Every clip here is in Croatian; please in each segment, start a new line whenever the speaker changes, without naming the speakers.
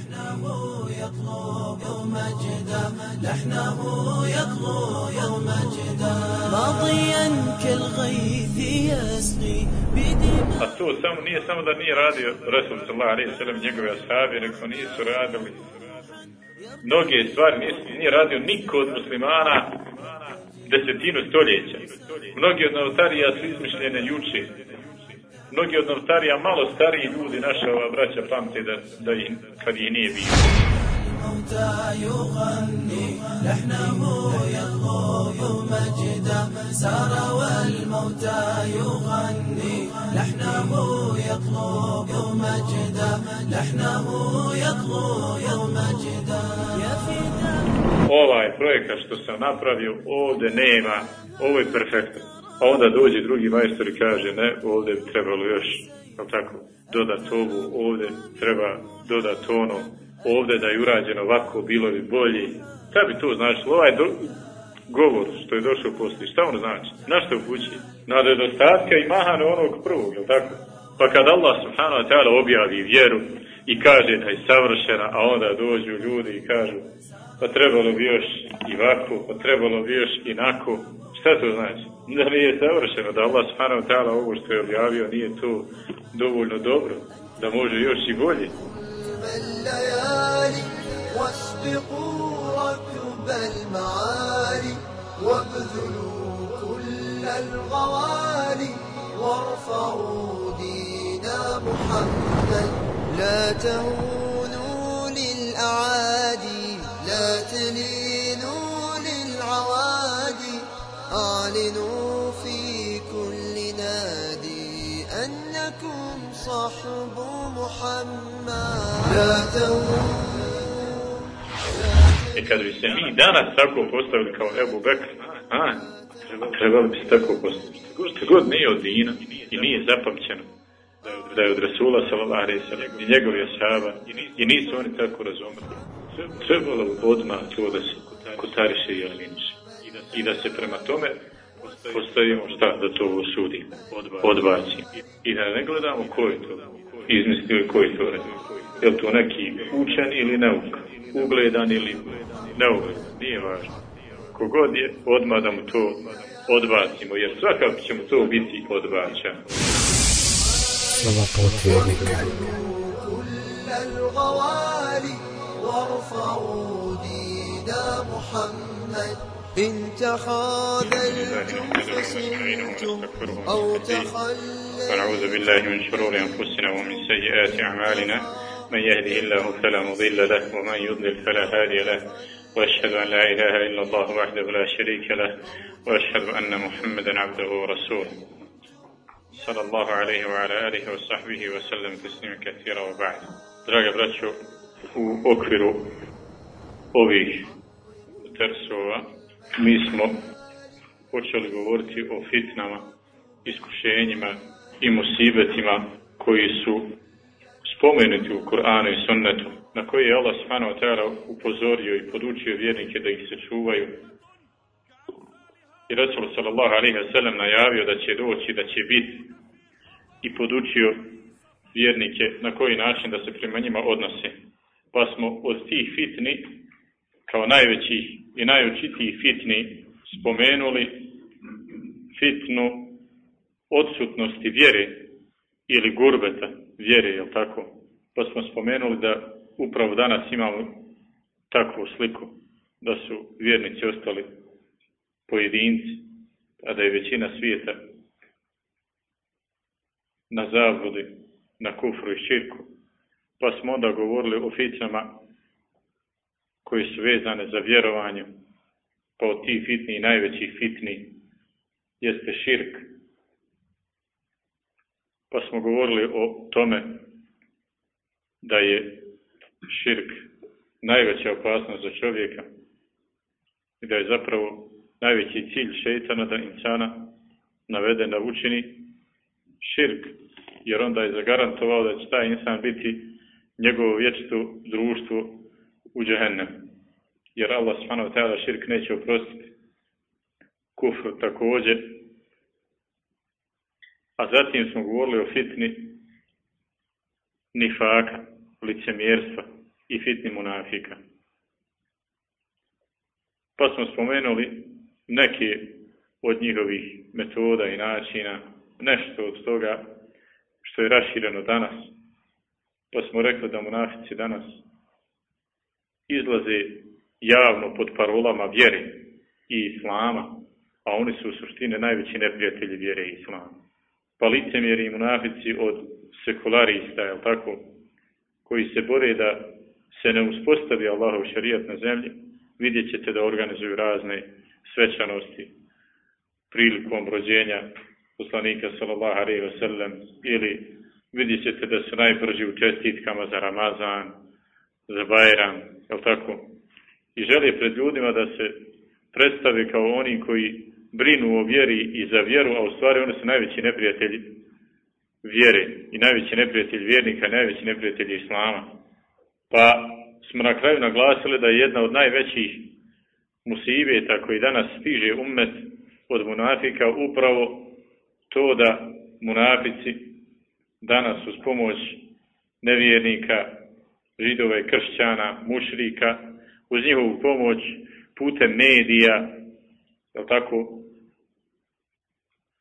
لحنه يطلب يوم جدا لحنه يطلب يوم جدا ماضيا كالغيث يسقي بدماء
A to samo, nije samo da nije radio Rasul sallallahu alaihi sallam njegovi ashabi, nego nisu radili mnoge stvari, nije, nije radio niko od muslimana desetinu stoljeća. Mnogi od novotarija su izmišljene juče. mnogi od novtarija, malo stariji ljudi, naša ova braća, pamte da, da im, kad je nije bilo. Ovaj projekat što sam napravio ovdje nema, ovo je perfektno. A onda dođe drugi majstor i kaže ne, ovdje bi trebalo još, jel tako, dodat ovu, ovdje treba dodat ono, ovdje da je urađeno ovako, bilo bi bolje. Šta bi to značilo? Ovaj do, govor što je došao poslije, šta on znači? Na što upući? Na nedostatka i mahane onog prvog, jel tako? Pa kad Allah subhanahu wa ta'ala objavi vjeru i kaže da je savršena, a onda dođu ljudi i kažu pa trebalo bi još i ovako, pa trebalo bi još inako. Šta to znači? Da nije savršeno, da Allah subhanahu ta'ala ovo što je objavio nije to dovoljno dobro, da može još i bolje.
وارفعوا لا تهونوا للأعادي لا تلينوا للعوادي أعلنوا أنكم صحب محمد لا تهونوا
I kad bi se mi danas tako postavili kao Ebu Bekr, a, trebali bi se tako postaviti. Što god nije od dina i nije zapamćeno da je od Rasula sallallahu alaihi sallam i njegovi ashaba i nisu oni tako razumeli. Trebalo bi odmah to da se kotariše i aliniše. I da se prema tome postavimo šta da to osudi, odbaci. I da ne gledamo ko je to izmislio i ko je to radio. Je li to neki učen ili neuk? Ugledan ili neugledan? Nije važno. Kogod je, odmah da mu to odbacimo, jer svakako će mu to biti odbačan.
Slova put vjernika.
كل الغوالي وارفعوا دين محمد إن تخاذلتم فسلتم أو تخللتم
ونعوذ بالله من شرور أنفسنا ومن سيئات أعمالنا. من يهده الله فلا مضل له ومن يضلل فلا هادي له. وأشهد أن لا إله إلا الله وحده لا شريك له. وأشهد أن محمدا عبده ورسوله. صلى الله عليه وعلى آله وصحبه وسلم تسليما كثيرا وبعد. Draga braćo, u okviru ovih mi smo počeli govoriti o fitnama, iskušenjima i musibetima koji su spomenuti u Kur'anu i Sunnetu, na koji je Allah subhanahu upozorio i podučio vjernike da ih se čuvaju. I Rasul sallallahu alaihi wa sallam najavio da će doći, da će biti i podučio vjernike na koji način da se prema njima odnose. Pa smo od tih fitni, kao najvećih i najočitijih fitni, spomenuli fitnu odsutnosti vjere ili gurbeta vjere, jel tako? Pa smo spomenuli da upravo danas imamo takvu sliku, da su vjernici ostali pojedinci, a da je većina svijeta na zavodi, na kufru i širku. Pa smo onda govorili o fitnama koji su vezane za vjerovanje, pa od tih fitni i najvećih fitni jeste širk. Pa smo govorili o tome da je širk najveća opasnost za čovjeka i da je zapravo najveći cilj šeitana da insana navede da učini širk, jer onda je zagarantovao da će taj insan biti njegovo vječito društvo u džehennem. Jer Allah subhanahu ta'ala širk neće oprostiti. Kufr također. A zatim smo govorili o fitni nifaka, licemjerstva i fitni munafika. Pa smo spomenuli neke od njihovih metoda i načina, nešto od toga što je rašireno danas. Pa smo rekli da munafici danas izlaze javno pod parolama vjere i islama, a oni su u suštini najveći neprijatelji vjere i islama. Pa licemjeri i munafici od sekularista, jel tako, koji se bore da se ne uspostavi Allahov šarijat na zemlji, vidjet ćete da organizuju razne svečanosti prilikom rođenja poslanika sallallahu alejhi ve sellem ili vidjet ćete da su najbrži u čestitkama za Ramazan, za Bajram, je tako? I žele pred ljudima da se predstave kao oni koji brinu o vjeri i za vjeru, a u stvari oni su najveći neprijatelji vjere i najveći neprijatelj vjernika, najveći neprijatelj islama. Pa smo na kraju naglasili da je jedna od najvećih musibeta koji danas stiže umet od munafika upravo to da munafici danas uz pomoć nevjernika, židova i kršćana, mušrika, uz njihovu pomoć putem medija, je tako,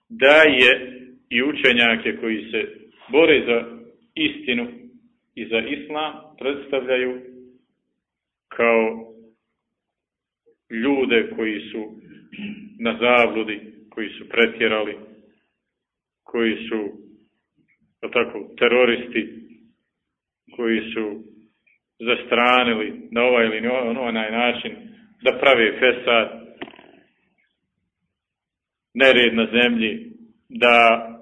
daje i učenjake koji se bore za istinu i za islam predstavljaju kao ljude koji su na zavludi, koji su pretjerali, koji su tako, teroristi, koji su zastranili na ovaj ili na onaj način da prave fesad, nered na zemlji, da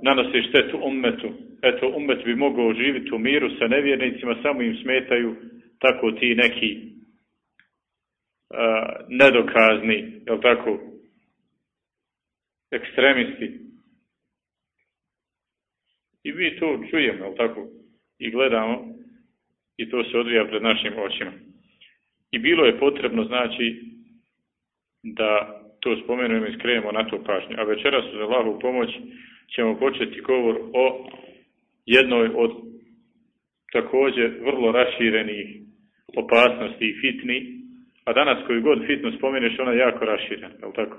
nanose štetu ummetu. Eto, ummet bi mogao živjeti u miru sa nevjernicima, samo im smetaju tako ti neki a, nedokazni, jel tako, ekstremisti. I mi to čujemo, jel tako, i gledamo i to se odvija pred našim očima. I bilo je potrebno, znači, da to spomenujemo i skrenemo na to pažnju. A večeras za Allahu pomoć ćemo početi govor o jednoj od također vrlo raširenih opasnosti i fitni, a danas koju god fitnu spomeneš, ona je jako raširena, je tako?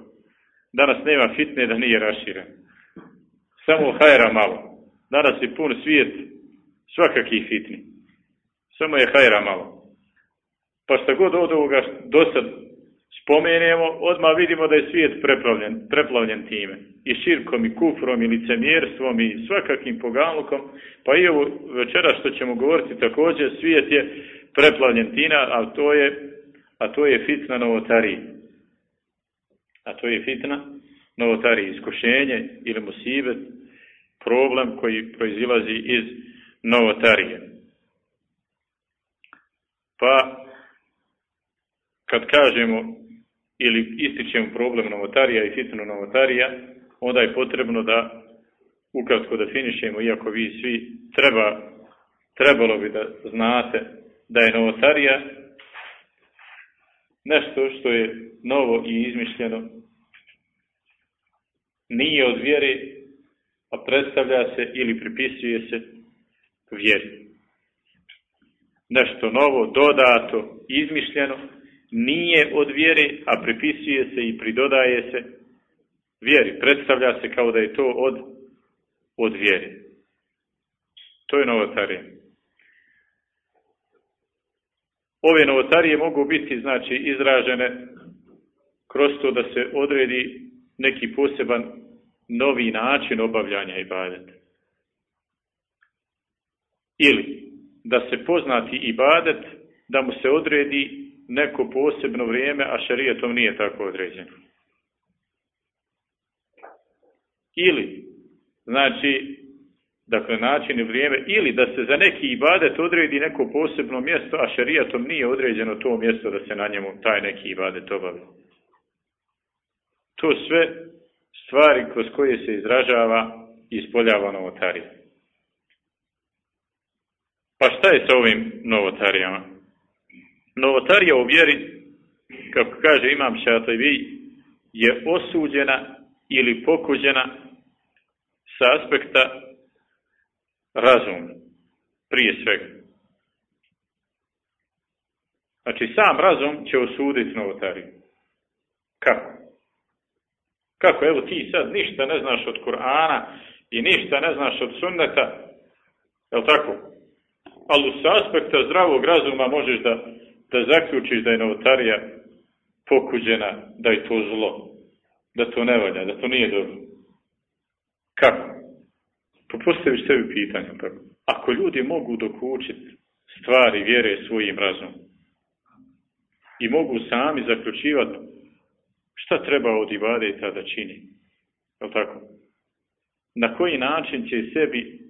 Danas nema fitne da nije raširen. Samo hajra malo. Danas je pun svijet svakakih fitni. Samo je hajra malo. Pa šta god od ovoga do sad spomenemo, odmah vidimo da je svijet preplavljen, preplavljen time. I širkom, i kufrom, i licemjerstvom, i svakakim pogalukom. Pa i ovo večera što ćemo govoriti također, svijet je preplavljen tina, a to je, a to je fitna novotariji. A to je fitna novotariji, iskušenje ili musibet, problem koji proizilazi iz novotarije. Pa, kad kažemo ili ističemo problem novotarija i fitnu novotarija, onda je potrebno da ukratko definišemo, iako vi svi treba, trebalo bi da znate da je novotarija nešto što je novo i izmišljeno, nije od vjere, a predstavlja se ili pripisuje se vjeri. Nešto novo, dodato, izmišljeno, nije od vjere, a pripisuje se i pridodaje se vjeri. Predstavlja se kao da je to od, od vjere. To je novotarija. Ove novotarije mogu biti znači izražene kroz to da se odredi neki poseban novi način obavljanja ibadeta. Ili da se poznati ibadet, da mu se odredi neko posebno vrijeme, a šarijetom nije tako određeno. Ili, znači, dakle, način i vrijeme, ili da se za neki ibadet odredi neko posebno mjesto, a šarijatom nije određeno to mjesto da se na njemu taj neki ibadet obavi. To sve stvari kroz koje se izražava i ispoljava novotarija. Šta je sa ovim novotarijama? Novotarija u vjeri, kako kaže imam Šatavi, je osuđena ili pokuđena sa aspekta razuma, prije svega. Znači, sam razum će osuditi novotariju. Kako? Kako? Evo ti sad ništa ne znaš od Kur'ana i ništa ne znaš od sunneta. Je tako? Ali s aspekta zdravog razuma možeš da, da zaključiš da je novotarija pokuđena, da je to zlo. Da to ne valja, da to nije dobro. Kako? Pa postaviš sebi pitanje. Tako. Ako ljudi mogu dokučiti stvari vjere svojim razumom i mogu sami zaključivati šta treba od ibadeta da čini. Je tako? Na koji način će sebi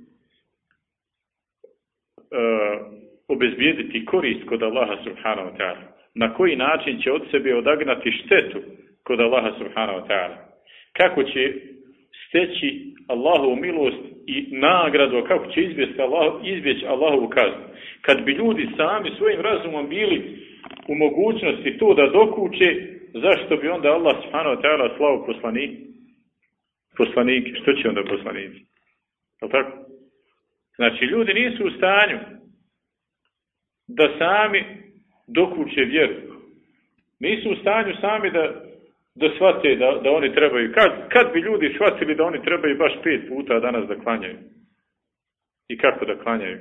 obezbijediti korist kod Allaha subhanahu wa ta'ala. Na koji način će od sebe odagnati štetu kod Allaha subhanahu wa ta'ala. Kako će steći Allahovu milost i nagradu, kako će izbjeći, Allah, izbjeći Allahovu kaznu. Kad bi ljudi sami svojim razumom bili u mogućnosti to da dokuće, zašto bi onda Allah subhanahu wa ta'ala slao poslanik? Poslanike, što će onda poslanici? Je tako? Znači, ljudi nisu u stanju da sami dokuće vjeru. Nisu u stanju sami da, da shvate da, da oni trebaju. Kad, kad bi ljudi shvatili da oni trebaju baš pet puta danas da klanjaju? I kako da klanjaju?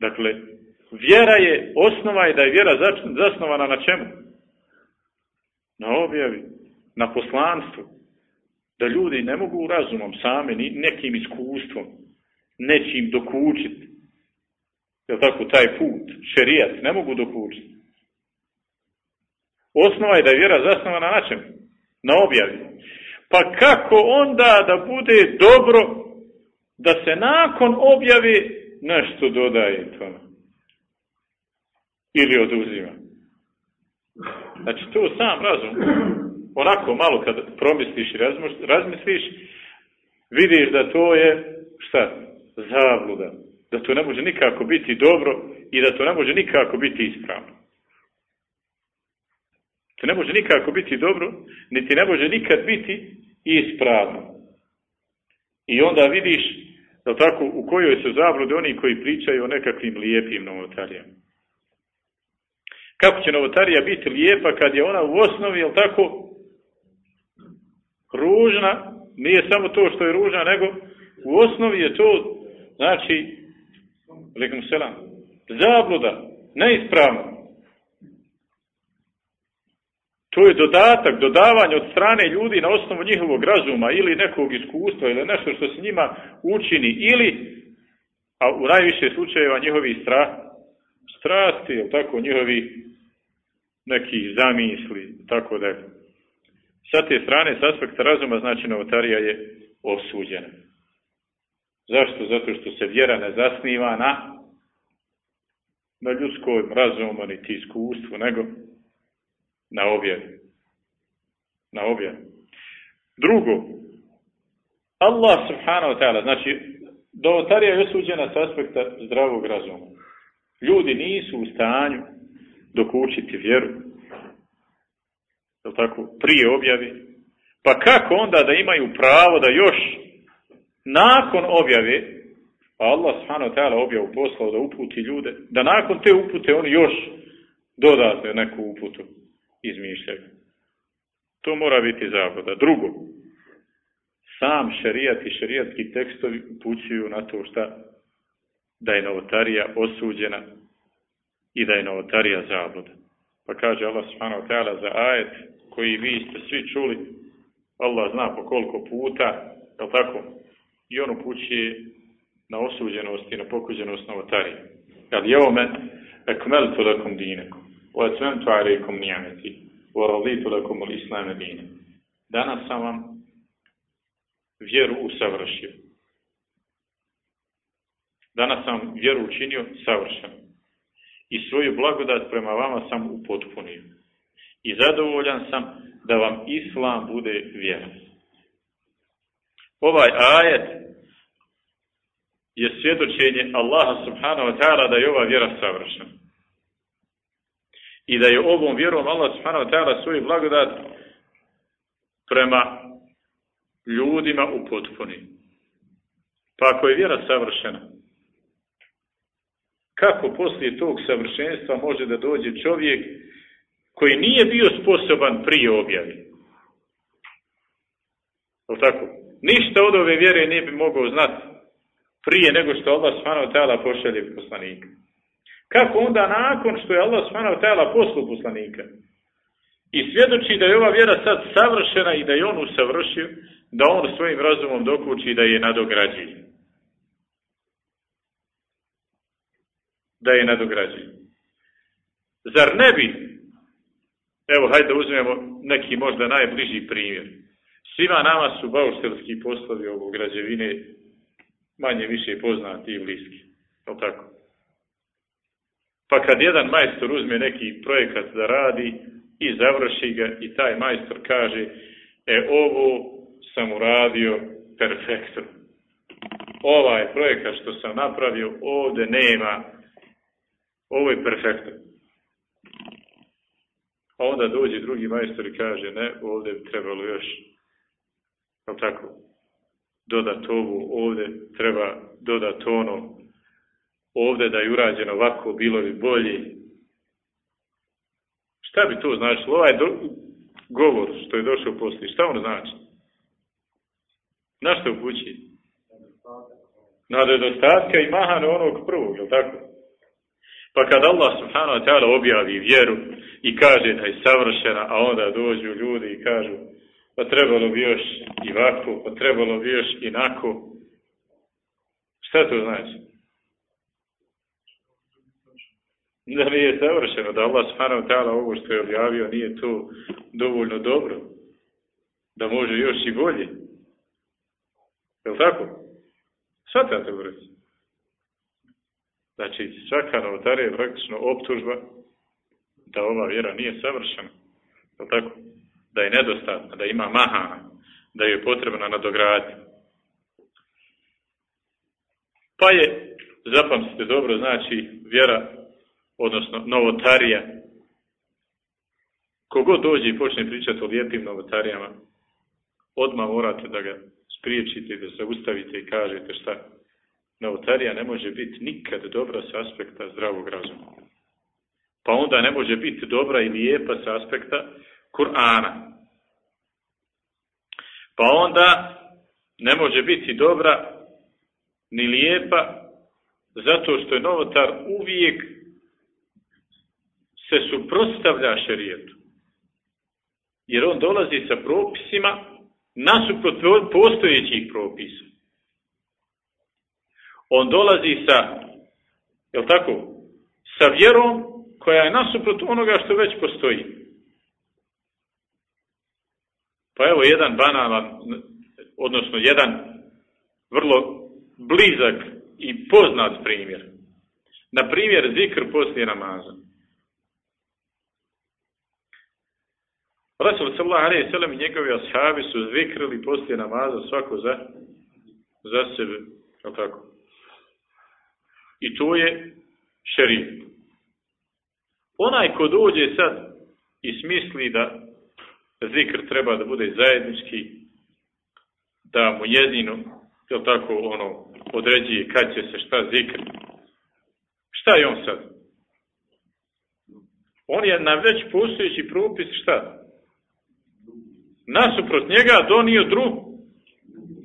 Dakle, vjera je, osnova je da je vjera zasnovana na čemu? Na objavi, na poslanstvu. Da ljudi ne mogu razumom same, ni nekim iskustvom, nečim dokučiti. Je tako, taj put, šerijat, ne mogu dokučiti. Osnova je da je vjera zasnovana na čemu? Na objavi. Pa kako onda da bude dobro da se nakon objave nešto dodaje tome? Ili oduzima? Znači, to sam razum. Onako malo kad promisliš i razmisliš, vidiš da to je, šta? Zabluda. Da to ne može nikako biti dobro i da to ne može nikako biti ispravno. To ne može nikako biti dobro, niti ne može nikad biti ispravno. I onda vidiš, da tako, u kojoj su zablude oni koji pričaju o nekakvim lijepim novotarijama. Kako će novotarija biti lijepa kad je ona u osnovi, jel tako, ružna, nije samo to što je ružna, nego u osnovi je to, znači, lijekom selam, zabluda, neispravno. To je dodatak, dodavanje od strane ljudi na osnovu njihovog razuma ili nekog iskustva ili nešto što se njima učini ili, a u najviše slučajeva njihovi strah, strasti, ili tako, njihovi neki zamisli, tako da sa te strane, s aspekta razuma, znači novotarija je osuđena. Zašto? Zato što se vjera ne zasniva na, na ljudskom razumu, niti iskustvu, nego na objavi. Na objavi. Drugo, Allah subhanahu wa ta'ala, znači, dovotarija je osuđena s aspekta zdravog razuma. Ljudi nisu u stanju dok učiti vjeru. Je tako? Prije objavi. Pa kako onda da imaju pravo da još nakon objave, a Allah subhanahu ta'ala objavu poslao da uputi ljude, da nakon te upute oni još dodate neku uputu izmišljaju. To mora biti zabluda. Drugo, sam šerijat i šerijatski tekstovi upućuju na to šta da je novotarija osuđena i da je novotarija zabluda. Pa kaže Allah subhanahu ta'ala za ajet koji vi ste svi čuli, Allah zna po koliko puta, je tako? I on upućuje na osuđenost i na pokuđenost novotarije. Kad je ovome, ekmeltu lakum dinekom, o etmentu alaikum nijameti, o raditu lakum ul islame dine. Danas sam vam vjeru usavršio. Danas sam vjeru učinio savršenom. I svoju blagodat prema vama sam upotpunio. I zadovoljan sam da vam Islam bude vjera. Ovaj ajet je svjedočenje Allaha subhanahu wa ta'ala da je ova vjera savršena i da je ovom vjerom Allah subhanahu wa ta'ala svoj blagodat prema ljudima upotpuni. Pa ako je vjera savršena, Kako poslije tog savršenstva može da dođe čovjek koji nije bio sposoban prije objavi? O tako? Ništa od ove vjere ne bi mogao znati prije nego što Allah ta'ala pošalje poslanika. Kako onda nakon što je Allah ta'ala poslao poslanika i svjedoči da je ova vjera sad savršena i da je on usavršio, da on svojim razumom dokući da je nadograđuje. Da je nadograđuje. Zar ne bi, evo hajde uzmemo neki možda najbliži primjer. Svima nama su bauštelski poslovi ovo građevine manje više poznati i bliski. Je tako? Pa kad jedan majstor uzme neki projekat da radi i završi ga i taj majstor kaže e ovo sam uradio perfektno. Ovaj projekat što sam napravio ovdje nema ovo je perfektno. A onda dođe drugi majstor i kaže ne, ovdje bi trebalo još je tako? Dodat ovu, ovdje treba dodat ono, ovdje da je urađeno ovako, bilo bi bolje. Šta bi to značilo? Ovaj do, govor što je došao poslije, šta on znači? Na što upući? Na nedostatka i mahane onog prvog, je tako? Pa kad Allah subhanahu wa ta'ala objavi vjeru i kaže da je savršena, a onda dođu ljudi i kažu pa trebalo bi još i ovako, pa trebalo bi još inako. Šta to znači? Da nije savršeno, da Allah subhanahu ta'ala ovo što je objavio nije to dovoljno dobro. Da može još i bolje. Je li tako? Svatate u reći. Znači, svaka novotarija je praktično optužba da ova vjera nije savršena. Tako? Da je nedostatna, da ima mahana, da je potrebna nadogradnja. Pa je, zapamtite dobro, znači vjera, odnosno novotarija, kogod dođe i počne pričati o lijepim novotarijama, odmah morate da ga spriječite, da se ustavite i kažete šta. Novotarija ne može biti nikad dobra s aspekta zdravog razuma. Pa onda ne može biti dobra i lijepa s aspekta Kur'ana. Pa onda ne može biti dobra ni lijepa zato što je novotar uvijek se suprotstavlja šerijetu. Jer on dolazi sa propisima nasuprot postojećih propisa. On dolazi sa, jel tako, sa vjerom koja je nasuprot onoga što već postoji. Pa evo jedan banalan, odnosno jedan vrlo blizak i poznat primjer. Na primjer zikr poslije namaza. Rasul sallallahu alejhi ve i njegovi ashabi su zvikrili poslije namaza svako za za sebe, je tako? I to je šerijat. Onaj ko dođe sad i smisli da zikr treba da bude zajednički, da mu jedino, je tako, ono, određuje kad će se šta zikr. Šta je on sad? On je na već postojeći propis šta? nasuprot njega donio dru,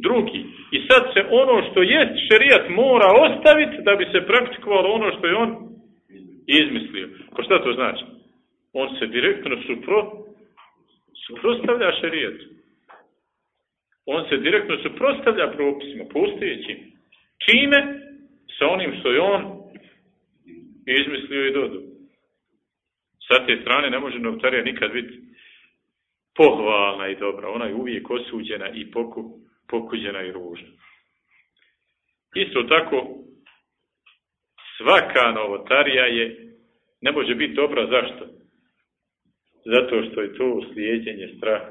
drugi. I sad se ono što jest šerijat mora ostaviti da bi se praktikovalo ono što je on izmislio. Ko šta to znači? On se direktno supro, suprostavlja šerijatu. On se direktno suprostavlja propisima, postojećim. Čime? Sa onim što je on izmislio i dodao. Sa te strane ne može novtarija nikad biti pohvalna i dobra. Ona je uvijek osuđena i poku, pokuđena i ružna. Isto tako, svaka novotarija je, ne može biti dobra. Zašto? Zato što je to slijedjenje strah,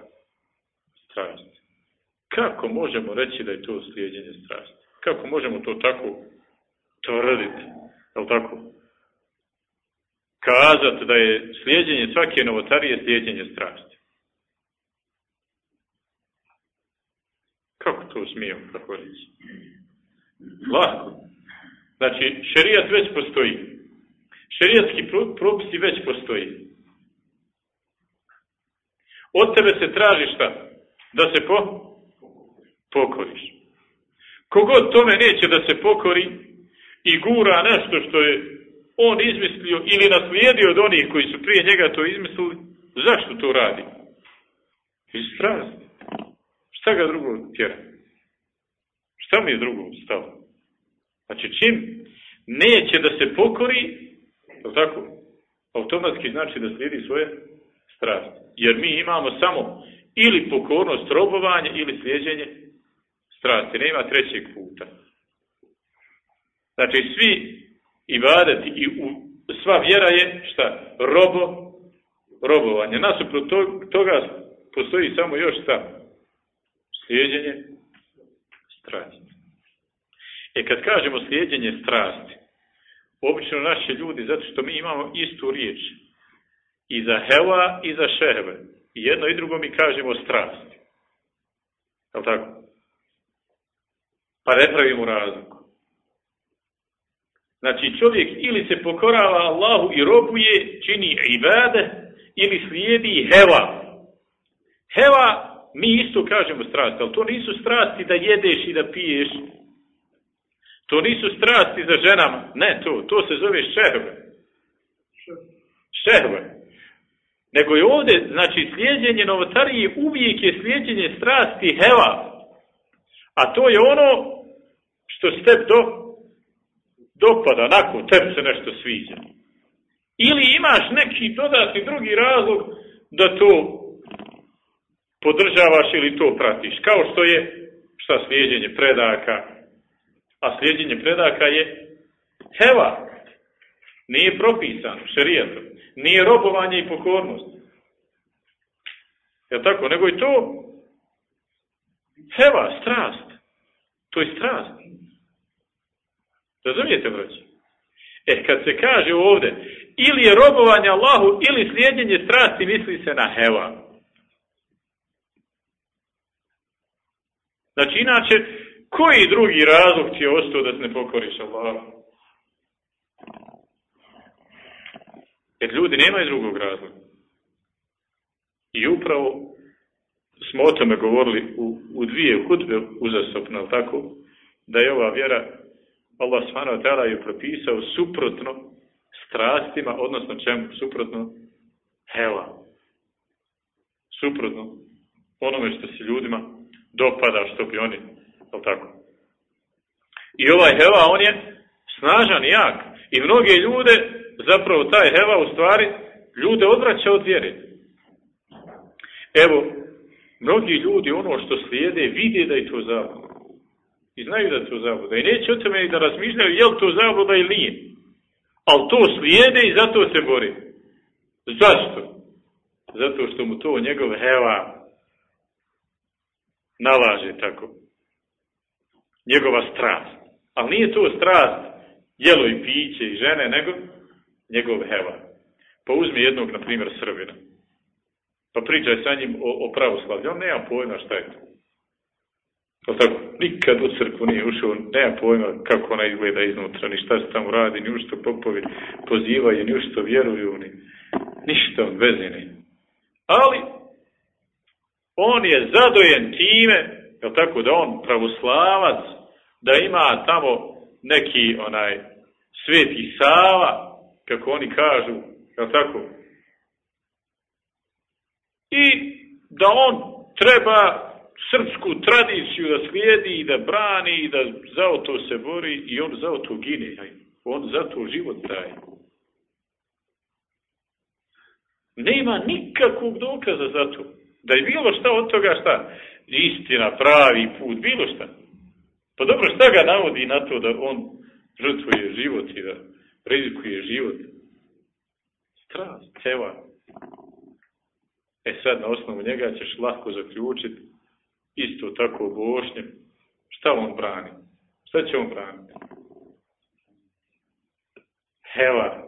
strasti. Kako možemo reći da je to slijedjenje strasti? Kako možemo to tako tvrditi? Je tako? Kazati da je slijedjenje svake novotarije slijedjenje strasti. Kako to smijemo tako reći? Lako. Znači, šerijat već postoji. Šerijatski propisi već postoji. Od tebe se traži šta? Da se po, pokoriš. Kogod tome neće da se pokori i gura nešto što je on izmislio ili naslijedio od onih koji su prije njega to izmislili, zašto to radi? Iz. Šta ga drugo tjera? Šta mi je drugo stalo? Znači čim neće da se pokori, tako, automatski znači da slijedi svoje strasti. Jer mi imamo samo ili pokornost robovanje ili slijeđenje strasti. Nema trećeg puta. Znači svi i i u, sva vjera je šta? Robo, robovanje. Nasuprot toga postoji samo još šta? Slijeđenje strasti. E kad kažemo slijedjenje strasti, obično naši ljudi, zato što mi imamo istu riječ, i za heva i za šehve. I jedno i drugo mi kažemo strasti. Je tako? Pa ne pravimo razliku. Znači čovjek ili se pokorava Allahu i robuje, čini ibade, ili slijedi heva. Heva, mi isto kažemo strasti, ali to nisu strasti da jedeš i da piješ. To nisu strasti za ženama. Ne, to, to se zove šehve. Šehve. Nego je ovdje, znači, slijedjenje novotarije uvijek je slijedjenje strasti heva. A to je ono što se tebi do, dopada, nakon tebi se nešto sviđa. Ili imaš neki dodatni drugi razlog da to podržavaš ili to pratiš. Kao što je šta slijedjenje predaka. A slijedjenje predaka je heva. Nije propisano šerijatom. Nije robovanje i pokornost. Je tako? Nego i to heva, strast. To je strast. Razumijete, braći? E, kad se kaže ovdje, ili je robovanje Allahu, ili slijedjenje strasti, misli se na heva. Znači, inače, koji drugi razlog ti je ostao da se ne pokoriš Allahu? Jer ljudi nemaju drugog razloga. I upravo smo o tome govorili u, u dvije hudbe uzastopno, tako? Da je ova vjera, Allah s.w.t. je propisao suprotno strastima, odnosno čemu? Suprotno hela. Suprotno onome što se ljudima dopada, što bi oni, tako? I ovaj hela, on je snažan jak. I mnoge ljude zapravo taj heva u stvari ljude odvraća od vjere. Evo, mnogi ljudi ono što slijede vide da je to zabluda. I znaju da je to zabluda. I neće o tome da razmišljaju je to zabluda ili nije. Ali to slijede i zato se bori. Zašto? Zato što mu to njegov heva nalaže tako. Njegova strast. Ali nije to strast jelo i piće i žene, nego njegov heva. Pa uzmi jednog, na primjer, Srbina. Pa pričaj sa njim o, o pravoslavlju. On nema pojma šta je to. Pa tako, nikad u crkvu nije ušao, nema pojma kako ona izgleda iznutra, ni šta se tamo radi, ni u što popovi pozivaju, ni u što vjeruju, ni ništa on vezi Ali, on je zadojen time, je tako, da on pravoslavac, da ima tamo neki onaj sveti Sava, kako oni kažu, je tako? I da on treba srpsku tradiciju da slijedi i da brani i da za to se bori i on za to gine. On za to život daje. Nema nikakvog dokaza za to. Da je bilo šta od toga šta? Istina, pravi put, bilo šta. Pa dobro, šta ga navodi na to da on žrtvuje život i da rizikuje život. Strast, ceva. E sad na osnovu njega ćeš lako zaključiti isto tako bošnje. Šta on brani? Šta će on braniti? Heva.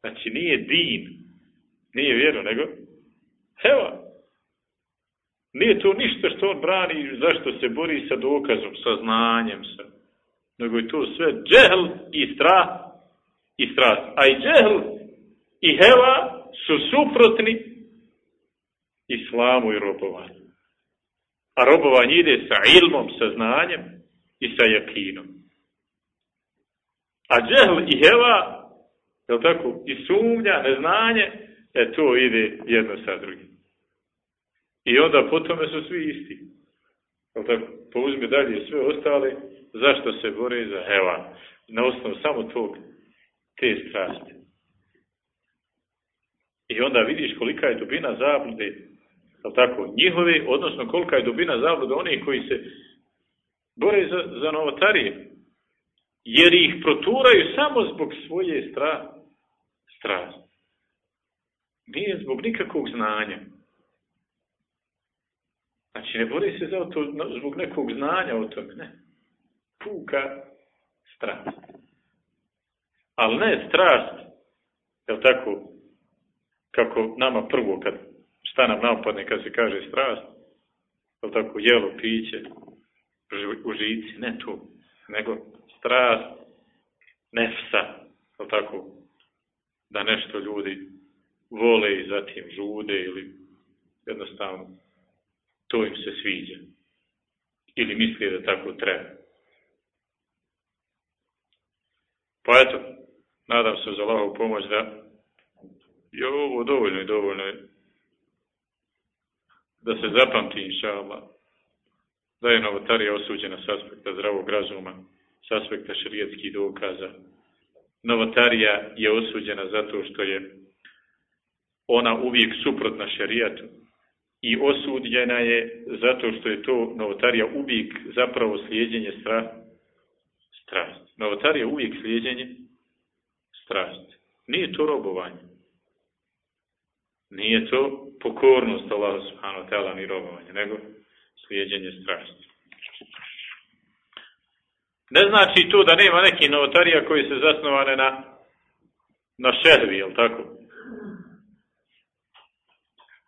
Znači nije din. Nije vjero, nego heva. Nije to ništa što on brani zašto se bori sa dokazom, sa znanjem, sa nego je to sve džehl i strah i strast. A i džehl i heva su suprotni islamu i robovanju. A robovanje ide sa ilmom, sa znanjem i sa jakinom. A džehl i heva, je tako, i sumnja, neznanje, e to ide jedno sa drugim. I onda po tome su svi isti. Je tako, pa uzme dalje sve ostale, zašto se bore za heva? Na osnovu samo tog, te strasti. I onda vidiš kolika je dubina zablude, je tako, njihove, odnosno kolika je dubina zablude onih koji se bore za, za novotarije. Jer ih proturaju samo zbog svoje stra, strasti. Nije zbog nikakvog znanja. Znači, ne bori se za to zbog nekog znanja o tome, ne. Puka strast. Ali ne strast, je tako, kako nama prvo, kad šta nam napadne, kad se kaže strast, je tako, jelo, piće, užici, ne to, nego strast nefsa, je tako, da nešto ljudi vole i zatim žude ili jednostavno to im se sviđa. Ili misli da tako treba. Pa eto, nadam se za Allahovu pomoć da je ovo dovoljno i dovoljno da se zapamti, inša da je novotarija osuđena s aspekta zdravog razuma, s aspekta šarijetskih dokaza. Novotarija je osuđena zato što je ona uvijek suprotna šarijatu i osuđena je zato što je to novotarija uvijek zapravo slijedjenje stra, strasti. Novotarija uvijek slijedjenje strasti. Nije to robovanje. Nije to pokornost Allah subhanahu ta'ala ni robovanje, nego slijedjenje strasti. Ne znači to da nema nekih novotarija koji se zasnovane na, na šehvi, jel tako?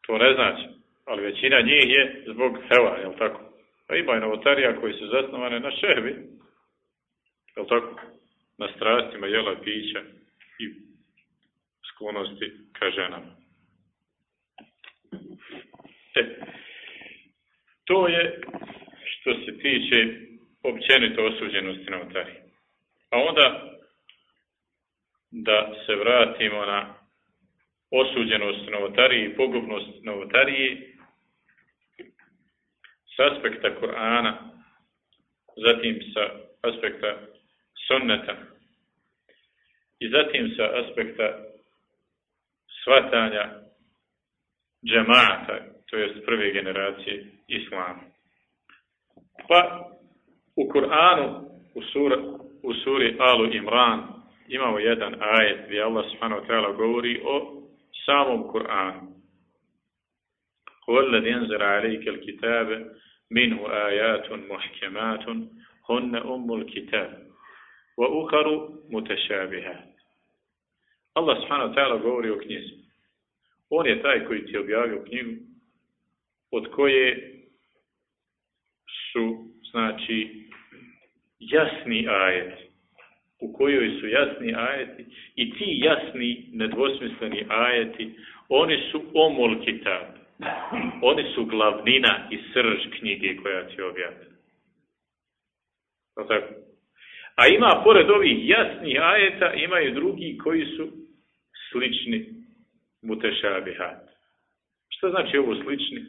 To ne znači. Ali većina njih je zbog heva, jel tako? A ima i novotarija koji su zasnovane na šehvi, jel tako? Na strastima, jela, pića i sklonosti ka ženama. E, to je što se tiče općenito osuđenosti novotarije. A onda da se vratimo na osuđenost novotarije i pogubnost novotarije s aspekta Kur'ana, zatim sa aspekta sunneta i zatim sa aspekta svatanja džemata, to jest prve generacije islama. Pa u Kur'anu, u, sur, u suri Alu Imran, imamo jedan ajet gdje Allah subhanahu wa ta'ala govori o samom Kur'anu. هو الذي أنزل عليك الكتاب منه آيات محكمات هن أم الكتاب وأخر متشابهات Allah subhanahu wa ta'ala govori o knjizi. On je taj koji ti objavio knjigu od koje su, znači, jasni ajeti. U kojoj su jasni ajeti i ti jasni, nedvosmisleni ajeti, oni su omol kitab. Oni su glavnina i srž knjige koja ti objavlja. A ima, pored ovih jasnih ajeta, imaju drugi koji su slični mutešabihat. Što znači ovo slični?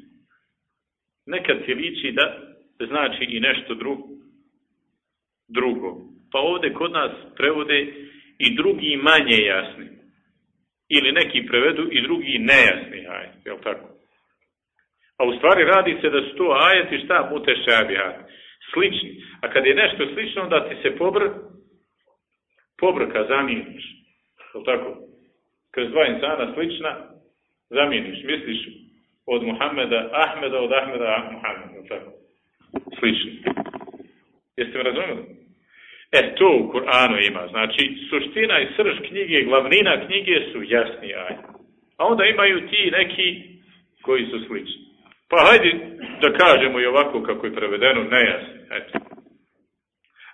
Nekad ti liči da znači i nešto drugo. drugo. Pa ovdje kod nas prevode i drugi manje jasni. Ili neki prevedu i drugi nejasni ajeti, jel tako? A u stvari radi se da su to ajeti šta mutešabihat. Slični. A kad je nešto slično, onda ti se pobr, pobrka, zamijeniš. Jel tako? Kad dva insana slična, zamijeniš. Misliš od Muhammeda Ahmeda, od Ahmeda Muhammeda. Jel tako? Slični. Jeste me razumeli? E, to u Kur'anu ima. Znači, suština i srž knjige, glavnina knjige su jasni ajeti. A onda imaju ti neki koji su slični. Pa hajde da kažemo i ovako kako je prevedeno nejasno. Eto.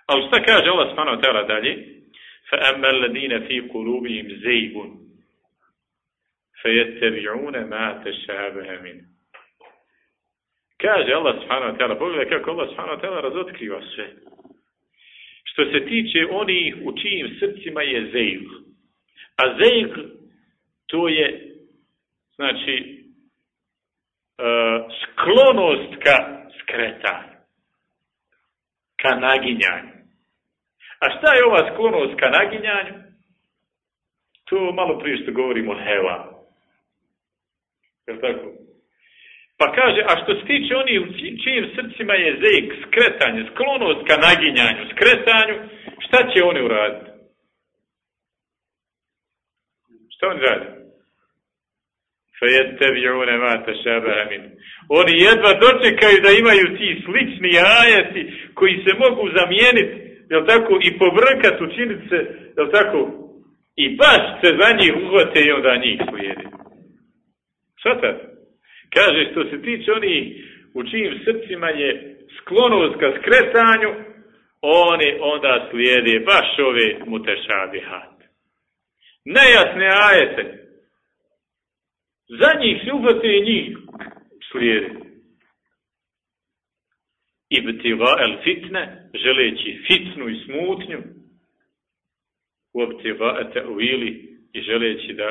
Ali šta kaže Allah subhanahu wa ta'ala dalje? فَأَمَّا الَّذِينَ فِي قُلُوبِهِمْ زَيْغٌ فَيَتَّبِعُونَ مَا تَشَابَهَ مِنْهُ Kaže Allah subhanahu wa ta'ala, pogledaj kako Allah subhanahu wa ta'ala razotkriva sve. Što se tiče onih u čijim srcima je zejg. A zejg to je znači uh, sklonost ka skretanju. Ka naginjanju. A šta je ova sklonost ka naginjanju? To malo prije što govorimo heva. Je tako? Pa kaže, a što se tiče oni u čijim srcima je zek, skretanje, sklonost ka naginjanju, skretanju, šta će oni uraditi? Šta oni radi? Fejetevjune mata šabahamin. Oni jedva dočekaju da imaju ti slični ajati koji se mogu zamijeniti, jel tako, i pobrkat, učiniti se, jel tako, i baš se za njih uhvate i onda njih slijedi. Tako? Kaže, što se tiče oni u čijim srcima je sklonost ka skretanju, oni onda slijede baš ove mutešabihat. Nejasne ajete. Za njih se uvate i njih slijede. Ibtiga el fitne, želeći fitnu i smutnju, uoptiga ete uvili i želeći da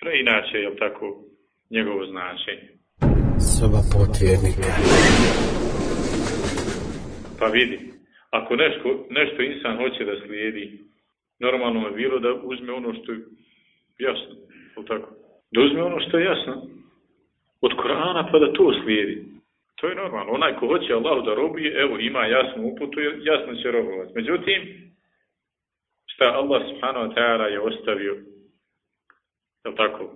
preinače, jel tako, njegovo značenje.
Soba potvjernika.
Pa vidi, ako nešto, nešto insan hoće da slijedi, normalno je bilo da uzme ono što je jasno. Tako? Da uzme ono što je jasno od Korana pa da to slijedi. To je normalno. Onaj ko hoće Allahu da robije, evo ima jasnu uputu, jasno će robovati. Međutim, šta Allah subhanahu wa ta'ala je ostavio, je tako,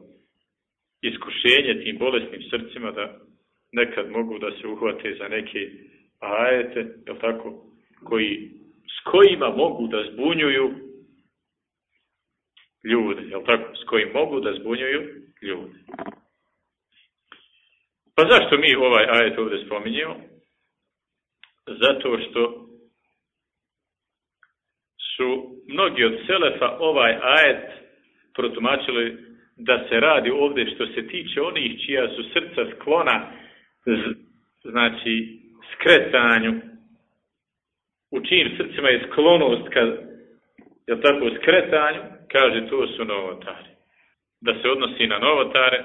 iskušenje tim bolesnim srcima da nekad mogu da se uhvate za neke ajete, jel tako, koji, s kojima mogu da zbunjuju ljude, jel tako, s kojim mogu da zbunjuju ljude. Pa zašto mi ovaj ajet ovdje spominjemo? Zato što su mnogi od Selefa ovaj ajet protumačili da se radi ovdje što se tiče onih čija su srca sklona znači skretanju u čijim srcima je sklonost ka je tako skretanju kaže to su novotari da se odnosi na novotare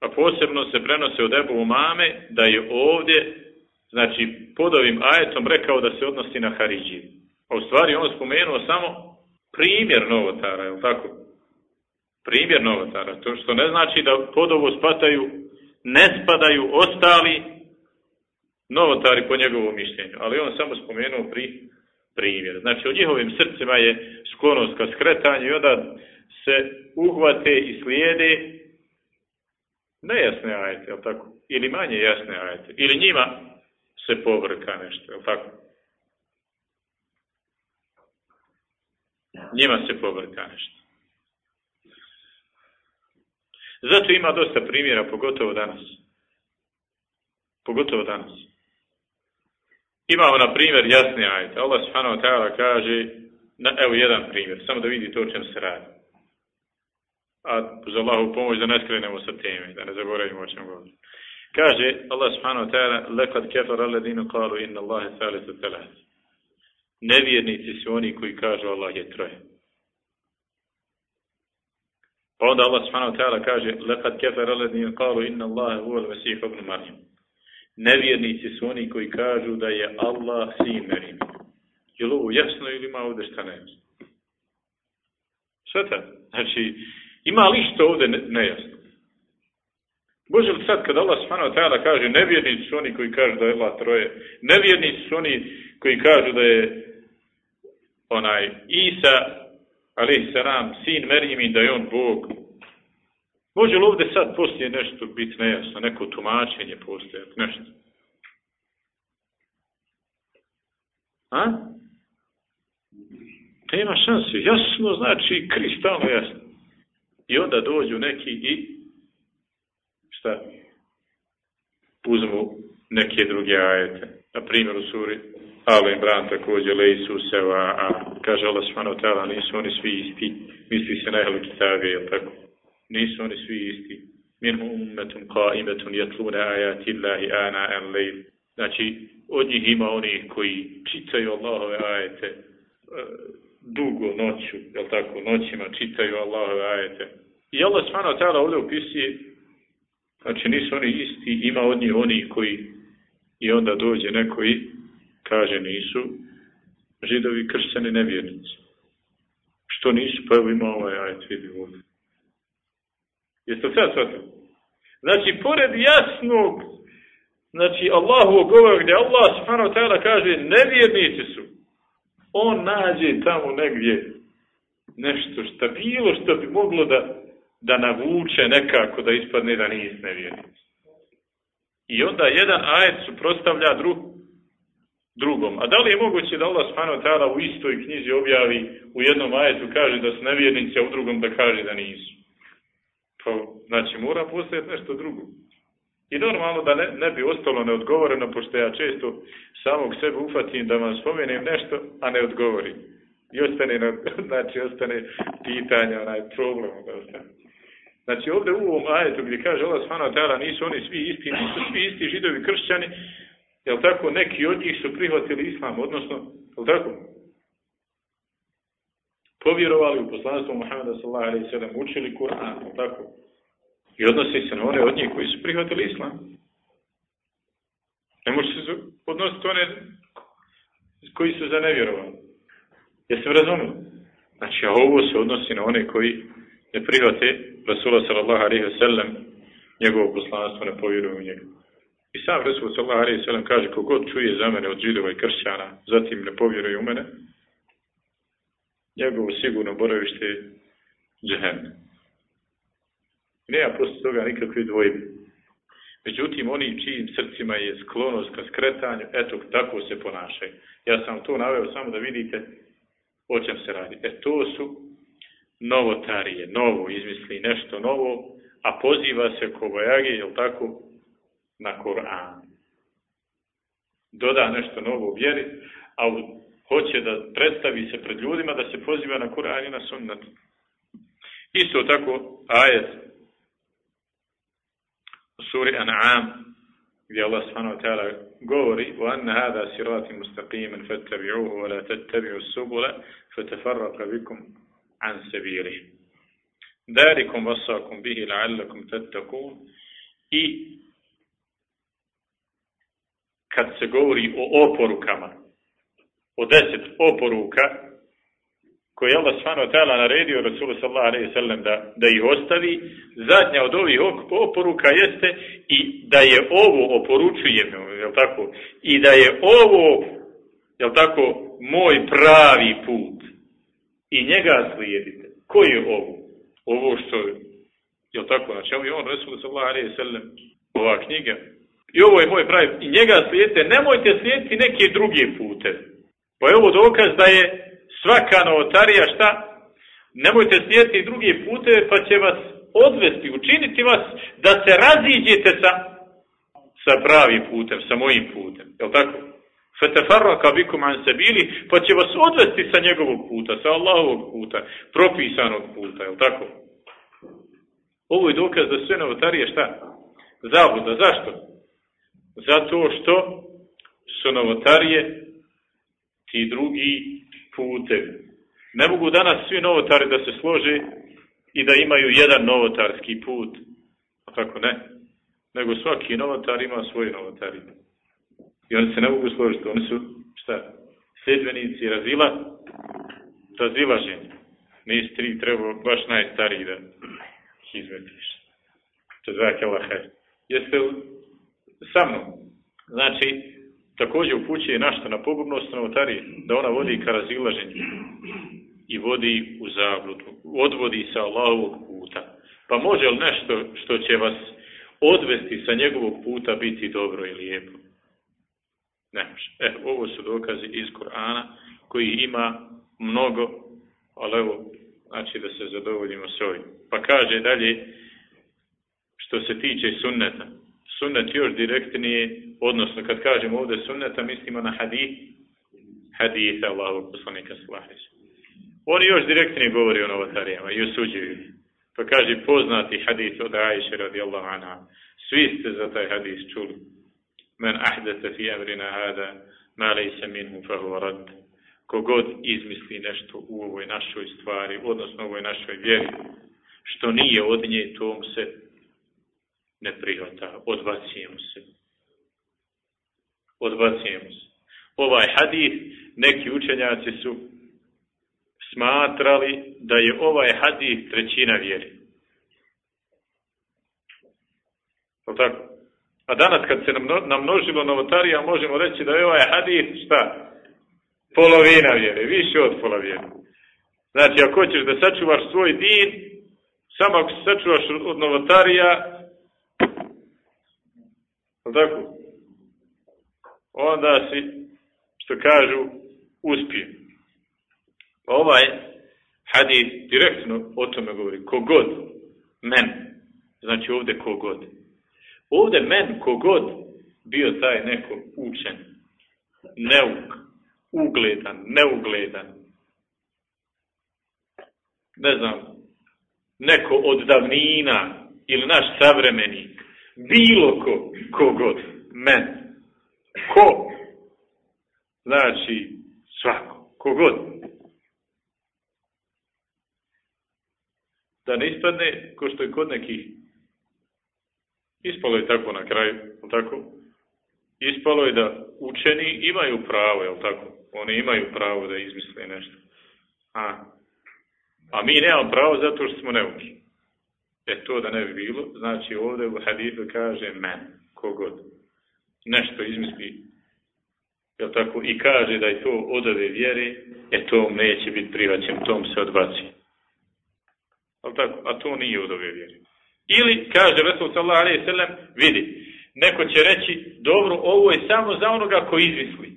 a posebno se prenose od Ebu Umame da je ovdje znači pod ovim ajetom rekao da se odnosi na Haridži a u stvari on spomenuo samo primjer novotara, je tako? primjer novotara. To što ne znači da pod ovo spataju, ne spadaju ostali novotari po njegovom mišljenju. Ali on samo spomenuo pri primjer. Znači u njihovim srcima je sklonost ka skretanju i onda se uhvate i slijede nejasne ajete, jel tako? Ili manje jasne ajete. Ili njima se povrka nešto, jel tako? Njima se povrka nešto. Zato ima dosta primjera, pogotovo danas. Pogotovo danas. Imamo, na primjer, jasni ajte. Allah subhanahu wa ta'ala kaže, na, evo jedan primjer, samo da vidite o čem se radi. A uz Allahu pomoć da ne skrenemo sa teme, da ne zaboravimo o čem govorimo. Kaže Allah subhanahu wa ta'ala, lekad kefara alladinu kalu inna Allahe salisu talat. Nevjernici su oni koji kažu Allah je troje. Pa onda Allah subhanahu wa ta'ala kaže, lekad kefara alladinu kalu inna Allahe huval mesih ibn Marijam. Nevjernici su oni koji kažu da je Allah sin Merim. Je li ovo jasno ili ima ovdje šta nejasno? Sve ta? Znači, ima li što ovdje nejasno? Može li sad kad Allah ta'ala kaže nevjernici su oni koji kažu da je Allah troje, nevjernici su oni koji kažu da je onaj Isa ali sin Merjimin, da je on Bog. Može li ovdje sad poslije nešto biti nejasno, neko tumačenje postojati, nešto? A? Nema šanse. Jasno znači, kristalno jasno. I onda dođu neki i šta? Uzmu neke druge ajete. na primjer u suri Ali Imran također Lejsu se, a, kaže Allah nisu oni svi isti, misli se na jel tako? Nisu oni svi isti. Min ummetum qaimetun jatluna ajati Allahi ana an lejl. Znači, od njih ima onih koji čitaju Allahove ajete e, dugo noću, jel tako, noćima čitaju Allahove ajete. I Allah subhanahu ta'ala ovdje upisuje, znači nisu oni isti, ima od njih oni koji i onda dođe neko i kaže nisu židovi kršćani nevjernici. Što nisu? Pa evo ima ovaj ajet, vidi ovdje. Jeste sad shvatili? Znači, pored jasnog, znači, Allahu govora gdje Allah subhanahu ta'ala kaže nevjernici su, on nađe tamo negdje nešto što bilo što bi moglo da, da navuče nekako da ispadne da nije nevjernici. I onda jedan ajet suprostavlja drug, drugom. A da li je moguće da Allah subhanahu ta'ala u istoj knjizi objavi u jednom ajetu kaže da su nevjernici, a u drugom da kaže da nisu? Pa, znači, mora postojati nešto drugo. I normalno da ne, ne bi ostalo neodgovoreno, pošto ja često samog sebe ufatim da vam spomenem nešto, a ne odgovorim. I ostane, znači, ostane pitanja, onaj problem da ostane. Znači ovdje u ovom ajetu gdje kaže Allah ta'ala nisu oni svi isti, nisu svi isti židovi kršćani, jel tako, neki od njih su prihvatili islam, odnosno, jel tako, povjerovali u poslanstvo Muhammeda sallallahu alaihi sallam, učili Kur'an, tako, i odnosi se na one od njih koji su prihvatili islam. Ne može se odnositi one koji su za nevjerovali. Jesam razumio? Znači, a ovo se odnosi na one koji ne prihvate Rasula sallallahu alaihi wa sallam njegovo poslanstvo ne povjeruju u njega. I sam Rasul sallallahu wa sallam kaže kogod čuje za mene od židova i kršćana, zatim ne povjeruje u mene, njegovo sigurno boravište je džehennem. Nema posto toga nikakve dvojbe. Međutim, oni čijim srcima je sklonost ka skretanju, eto, tako se ponašaju. Ja sam to naveo samo da vidite o čem se radi. E, to su novotarije, novo izmisli nešto novo, a poziva se kobajagi, jel tako, na Koran. Doda nešto novo u vjeri, a hoće da predstavi se pred ljudima da se poziva na Koran i na sunnat. Isto tako, ajet u suri An'am, gdje Allah subhanahu wa ta'ala govori وَأَنَّ هَذَا سِرَاتِ مُسْتَقِيمًا فَاتَّبِعُوهُ وَلَا تَتَّبِعُوا السُّبُلَ فَتَفَرَّقَ بِكُمْ عن سبيله ذلكم وصاكم به لعلكم تتقون i kad se govori o oporukama, o deset oporuka koje je Allah tela naredio Rasulu sallam da, da ih ostavi, zadnja od ovih oporuka jeste i da je ovo oporučujemo, je tako? I da je ovo, je tako, moj pravi put i njega slijedite. Koji je ovo? Ovo što je, jel tako, znači ovo je on, alaihi sallam, ova knjiga. I ovo je moj pravi, i njega slijedite, nemojte slijediti neke druge pute. Pa je ovo dokaz da je svaka novotarija šta? Nemojte slijediti druge pute, pa će vas odvesti, učiniti vas da se raziđete sa, sa pravim putem, sa mojim putem. Jel tako? Fetefarraka bikum an sabili, pa će vas odvesti sa njegovog puta, sa Allahovog puta, propisanog puta, je tako? Ovo je dokaz da sve novotarije šta? Zabuda. Zašto? Zato što su novotarije ti drugi putevi. Ne mogu danas svi novotari da se slože i da imaju jedan novotarski put. A tako ne. Nego svaki novotar ima svoj novotarije. I oni se ne mogu složiti. Oni su, šta, sljedbenici razila, razilaženja. Nisi tri trebao baš najstariji da ih. To zva kelaher. Jeste sa mnom? Znači, također upućuje našta na pogubnost novotarije, da ona vodi ka razilaženju i vodi u zabludu, odvodi sa Allahovog puta. Pa može li nešto što će vas odvesti sa njegovog puta biti dobro i lijepo? Ne može. E, ovo su dokazi iz Korana koji ima mnogo, ali evo, znači da se zadovoljimo s ovim. Pa kaže dalje, što se tiče sunneta. Sunnet još direktnije, odnosno kad kažemo ovdje sunneta, mislimo na hadith, hadith Allahog poslanika sallallahu Oni još direktnije govori o novotarijama i osuđuju Pa kaže poznati hadith od Aisha radijallahu anha. Svi ste za taj hadith čuli. Men ahdete fi amrina hada, ma lejse minhu fahu rad. Kogod izmisli nešto u ovoj našoj stvari, odnosno u ovoj našoj vjeri, što nije od nje, to mu se ne prihvata. Odbacujemo se. Odbacujemo se. Ovaj hadith, neki učenjaci su smatrali da je ovaj hadith trećina vjeri. tako? A danas kad se namnožilo novotarija možemo reći da je ovaj hadith šta? Polovina vjere, više od pola vjere. Znači ako hoćeš da sačuvaš svoj din, samo ako sačuvaš od novotarija, tako? Onda si, što kažu, uspije. Ovaj hadis direktno o tome govori. Kogod, men, znači ovdje kogod. Ovdje men, kogod, bio taj neko učen, neuk, ugledan, neugledan. Ne znam, neko od davnina ili naš savremenik, bilo ko, kogod, men. Ko? Znači, svako, kogod. Da ne ispadne, ko što je kod nekih, ispalo je tako na kraju, tako? Ispalo je da učeni imaju pravo, jel tako? Oni imaju pravo da izmisle nešto. A, a mi nemamo pravo zato što smo neuki. E to da ne bi bilo, znači ovdje u hadithu kaže men, kogod. Nešto izmisli, jel tako, i kaže da je to od ove vjere, e to neće biti prihvaćen, tom se odbaci. tako? A to nije od ove vjere. Ili, kaže Resul sallallahu alaihi sallam, vidi, neko će reći, dobro, ovo je samo za onoga ko izmisli.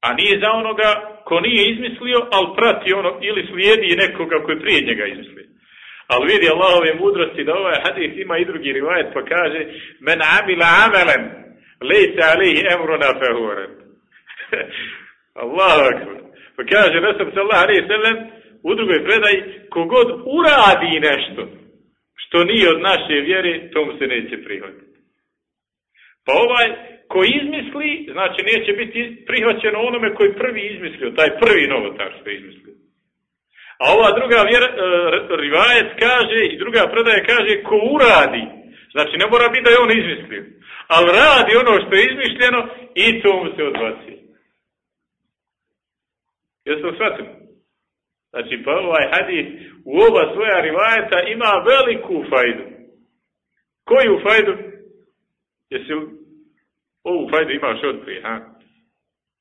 A nije za onoga ko nije izmislio, ali prati ono, ili slijedi nekoga koji je prije njega izmislio. Ali vidi Allahove mudrosti da ovaj hadis ima i drugi rivajet pa kaže Men amila amelen lejte alihi emruna fehuren. Allahu akbar. Pa kaže Resul sallallahu alaihi sallam u drugoj predaji kogod uradi nešto što nije od naše vjere, tomu se neće prihvatiti. Pa ovaj ko izmisli, znači neće biti prihvaćeno onome koji prvi izmislio, taj prvi novotar što je izmislio. A ova druga vjer, e, rivajet kaže i druga predaja kaže ko uradi. Znači ne mora biti da je on izmislio. Ali radi ono što je izmišljeno i to mu se odbaci. Jeste shvatili? Znači pa ovaj hadis u oba svoja rivajeta ima veliku fajdu. Koju fajdu? Jesi ovu fajdu imaš od prije, ha?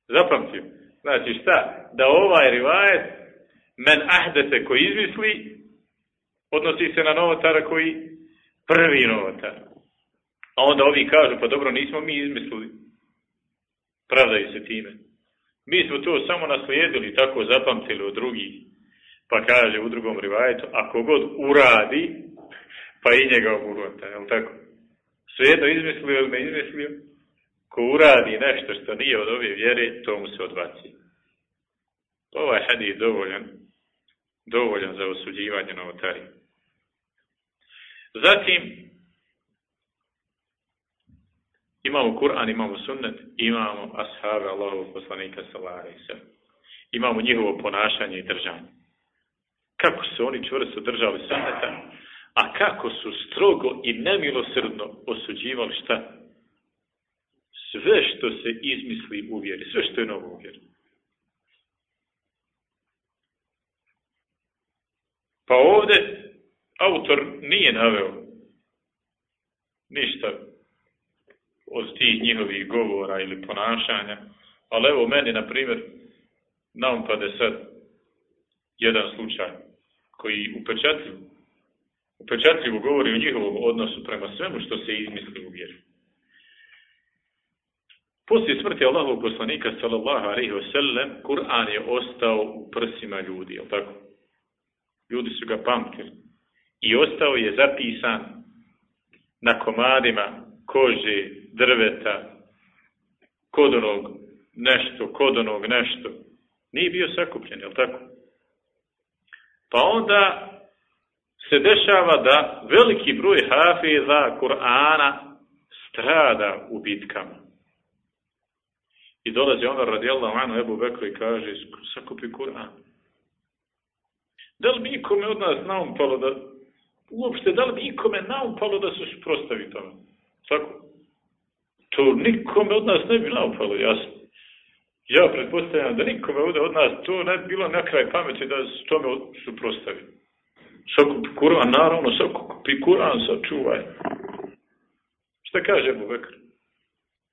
Zapamtio. Znači šta? Da ovaj rivajet men ahdete koji izmisli, odnosi se na novotara koji prvi novotar. A onda ovi kažu, pa dobro, nismo mi izmislili. Pravdaju se time. Mi smo to samo naslijedili, tako zapamtili od drugih. Pa kaže u drugom rivajetu, ako god uradi, pa i njega obuhvata, jel tako? Svejedno izmislio ili ne izmislio, ko uradi nešto što nije od ove vjere, to mu se odbaci. Ovaj hadis dovoljan dovoljan za osuđivanje novotarije. Zatim, imamo Kur'an, imamo sunnet, imamo ashabe Allahovog poslanika sallallahu Imamo njihovo ponašanje i držanje. Kako su oni čvrsto držali sunneta, a kako su strogo i nemilosrdno osuđivali šta? Sve što se izmisli u vjeri, sve što je novo u vjeri. Pa ovdje autor nije naveo ništa od tih njihovih govora ili ponašanja, ali evo meni, na primjer, pade sad jedan slučaj koji upečatljivo, upečatljivo govori o njihovom odnosu prema svemu što se izmisli u vjeru. Poslije smrti Allahovog poslanika sallallahu alaihi wasallam, Kur'an je ostao u prsima ljudi, jel tako? Ljudi su ga pamtili. I ostao je zapisan na komadima kože, drveta, kod onog nešto, kod onog nešto. Nije bio sakupljen, je tako? Pa onda se dešava da veliki broj hafiza Kur'ana strada u bitkama. I dolazi Omer radijallahu anhu Ebu Bekru i kaže, sakupi Kur'an. Da li bi ikome od nas naumpalo da, uopšte, da li bi ikome naumpalo da se suprostavi tome? Tako? To nikome od nas ne bi naumpalo, jasno. Ja pretpostavljam da nikome ovdje od nas to ne bi bilo na kraj pameti da se tome suprostavi. Sakupi Kur'an, naravno, sakupi Kur'an, sačuvaj. Šta kaže Ebu Bekr?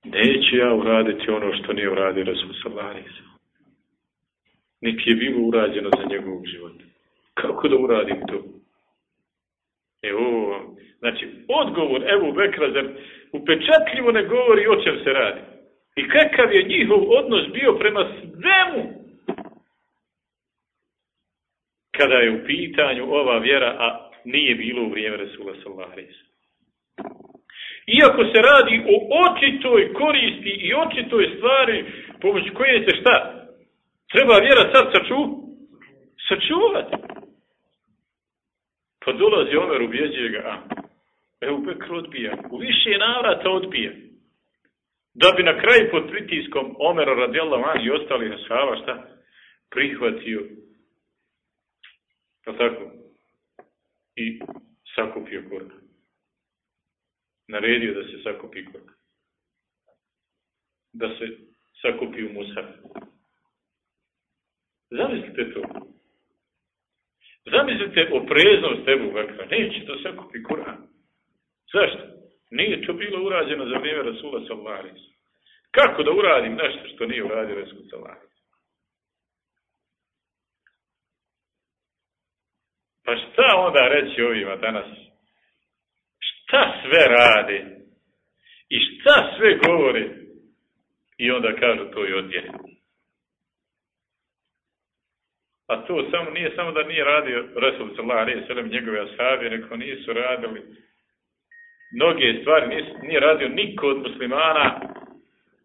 Neće ja uraditi ono što nije uradio Rasul Salari. Niti je bilo urađeno za njegovog života. Kako da uradim to? Evo, znači, odgovor Ebu Bekra zar upečatljivo ne govori o čem se radi. I kakav je njihov odnos bio prema svemu kada je u pitanju ova vjera, a nije bilo u vrijeme Resula sallallahu Iako se radi o očitoj koristi i očitoj stvari pomoć koje se šta? Treba vjera sad saču, sačuvati. Pa dolazi Omer, ubjeđuje ga, a evo Bekr odbija. U više navrata odbija. Da bi na kraju pod pritiskom Omera radijallahu anhu i ostali ashaba šta? Prihvatio. Pa tako? I sakupio Kur'an naredio da se sakupi kod. Da se sakupi u Musaf. Zamislite to. Zamislite opreznost Ebu Bekra. Neće to sakupi Kur'an. Zašto? Nije to bilo urađeno za vrijeme Rasula Salaris. Kako da uradim nešto što nije uradio Rasul Salaris? Pa šta onda reći ovima danas šta sve radi i šta sve govori i onda kažu to i odjeri. A to samo nije samo da nije radio Rasul sallallahu alejhi ve njegove ashabi, nego nisu radili mnoge stvari nije, nije radio niko od muslimana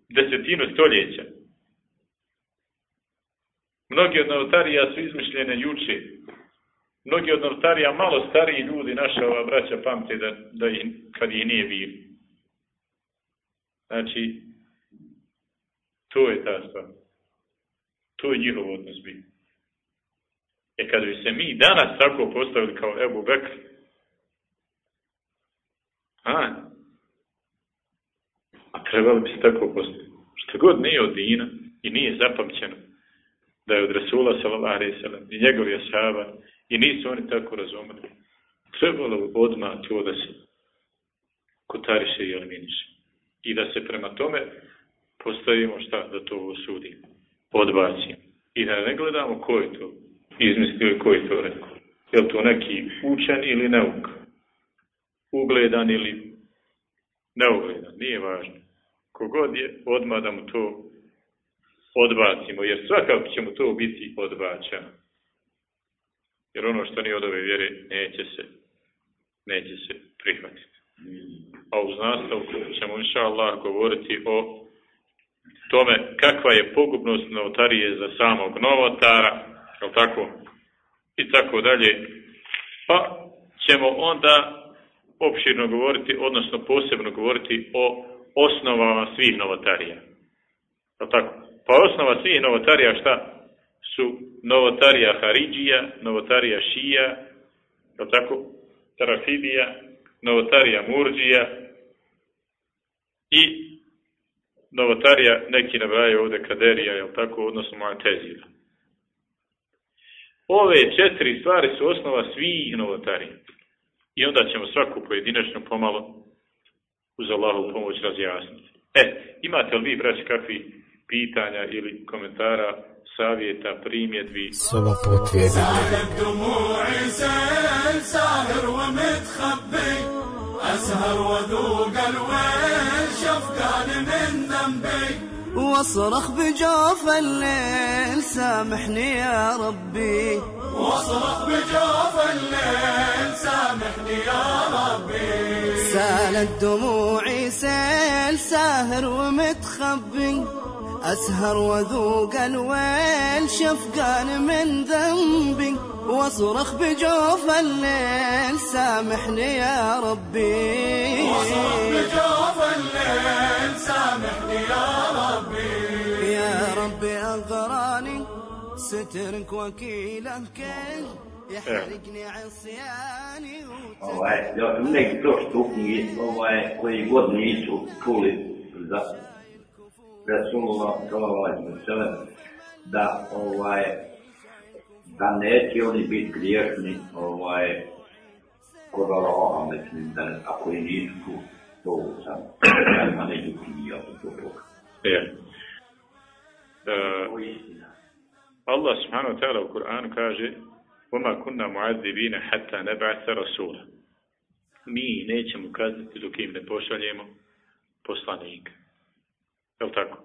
desetinu stoljeća. Mnogi od novotarija su izmišljene juče, mnogi od notarija, malo stariji ljudi, naša ova braća pamte da, da ih, kad ih nije bilo. Znači, to je ta stvar. To je njihov odnos bio. E kad bi se mi danas tako postavili kao Ebu Bekr, a, a trebali bi se tako postaviti. Što god nije od dina i nije zapamćeno da je od Rasula sallallahu i njegovi asaba i nisu oni tako razumeli. Trebalo odmah to da se kotariše i eliminiše. I da se prema tome postavimo šta da to osudimo, odbacimo. I da ne gledamo ko je to izmislio i ko je to rekao. Je to neki učen ili neuk? Ugledan ili neugledan, nije važno. Kogod je, odmah da mu to odbacimo, jer svakako će mu to biti odbačano. Jer ono što nije od ove vjere neće se, neće se prihvatiti. A uz nastavku ćemo inša Allah govoriti o tome kakva je pogubnost novotarije za samog novotara, jel tako? I tako dalje. Pa ćemo onda opširno govoriti, odnosno posebno govoriti o osnovama svih novotarija. Jel tako? Pa osnova svih novotarija šta? su novotarija Haridžija, novotarija Šija, je tako? Tarafidija, novotarija Murđija i novotarija, neki nabrajaju ovdje Kaderija, je tako? Odnosno Mu'tezila. Ove četiri stvari su osnova svih novotarija. I onda ćemo svaku pojedinačno pomalo uz Allahu pomoć razjasniti. E, imate li vi, braći, kakvi pitanja ili komentara savjeta, primjedbi.
Soba potvjeri.
سالب دموعي سيل ساهر ومتخبي أسهر وذوق الويل شفقان من ذنبي
واصرخ بجوف الليل سامحني يا ربي.
واصرخ بجوف الليل سامحني يا ربي.
سالت دموعي سيل ساهر ومتخبي. أسهر وذوق الويل شفقان من ذنبي. واصرخ بجوف الليل سامحني يا ربي.
واصرخ بجوف الليل سامحني يا ربي
ربي أغراني سترك وكيله كل يحرقني عصياني
Ovaj, ja sam neki prošli ovaj, koji god nisu čuli za Rasulullah sallallahu alaihi wa sallam, da ovaj, da neće oni biti griješni ovaj, kod Allaha, mislim, da ako i nisu to sam, ja neću ti ja to toga.
Je. E,
To je istina.
Allah subhanahu wa ta'ala u Kur'anu kaže وَمَا كُنَّا مُعَذِّبِينَ حَتَّى نَبْعَثَ رَسُولًا Mi nećemo kazniti dok im ne pošaljemo poslanika. Je tako?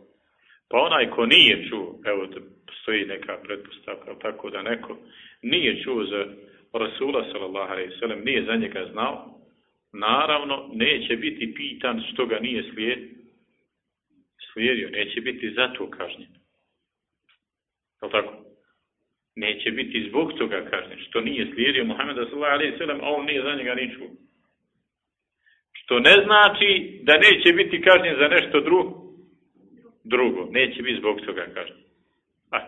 Pa onaj ko nije čuo, evo da postoji neka pretpostavka, jel tako da neko nije čuo za Rasula sallallahu alaihi sallam, nije za njega znao, naravno neće biti pitan što ga nije slijed, slijedio, neće biti zato kažnjen. Je tako? Neće biti zbog toga kažnjen, što nije slijedio Muhammeda sallallahu alaihi sallam, a on nije za njega ni. Što ne znači da neće biti kažnjen za nešto drugo, drugo. Neće biti zbog toga kažnjen. A,